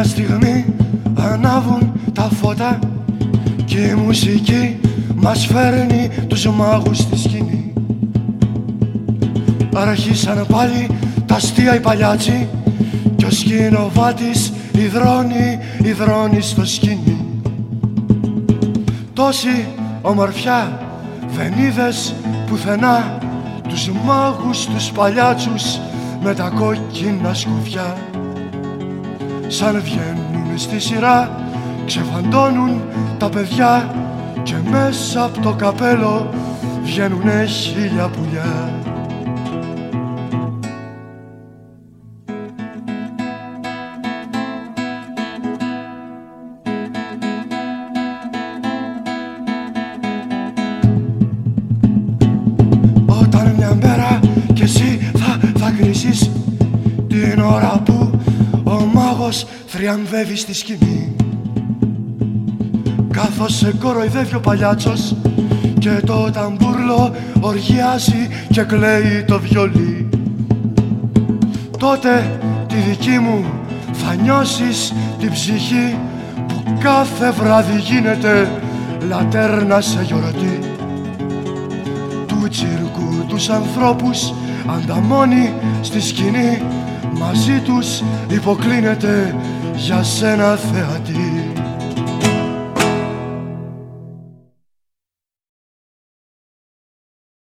μια στιγμή ανάβουν τα φώτα και η μουσική μας φέρνει τους μάγους στη σκηνή. Αρχίσαν πάλι τα αστεία οι παλιάτσι κι ο σκηνοβάτης υδρώνει, υδρώνει στο σκηνή. Τόση ομορφιά δεν είδες πουθενά τους μάγους τους παλιάτσους με τα κόκκινα σκουφιά σαν βγαίνουν στη σειρά ξεφαντώνουν τα παιδιά και μέσα από το καπέλο βγαίνουνε χίλια πουλιά. Όταν μια μέρα κι εσύ θα, θα κρίσεις την ώρα που ο μάγος θριαμβεύει στη σκηνή. Καθώς σε κοροϊδεύει ο παλιάτσος και το ταμπούρλο οργιάζει και κλαίει το βιολί. Τότε τη δική μου θα νιώσεις την ψυχή που κάθε βράδυ γίνεται λατέρνα σε γιορτή. Του τσιρκού τους ανθρώπους ανταμώνει στη σκηνή μαζί τους υποκλίνεται για σένα θεατή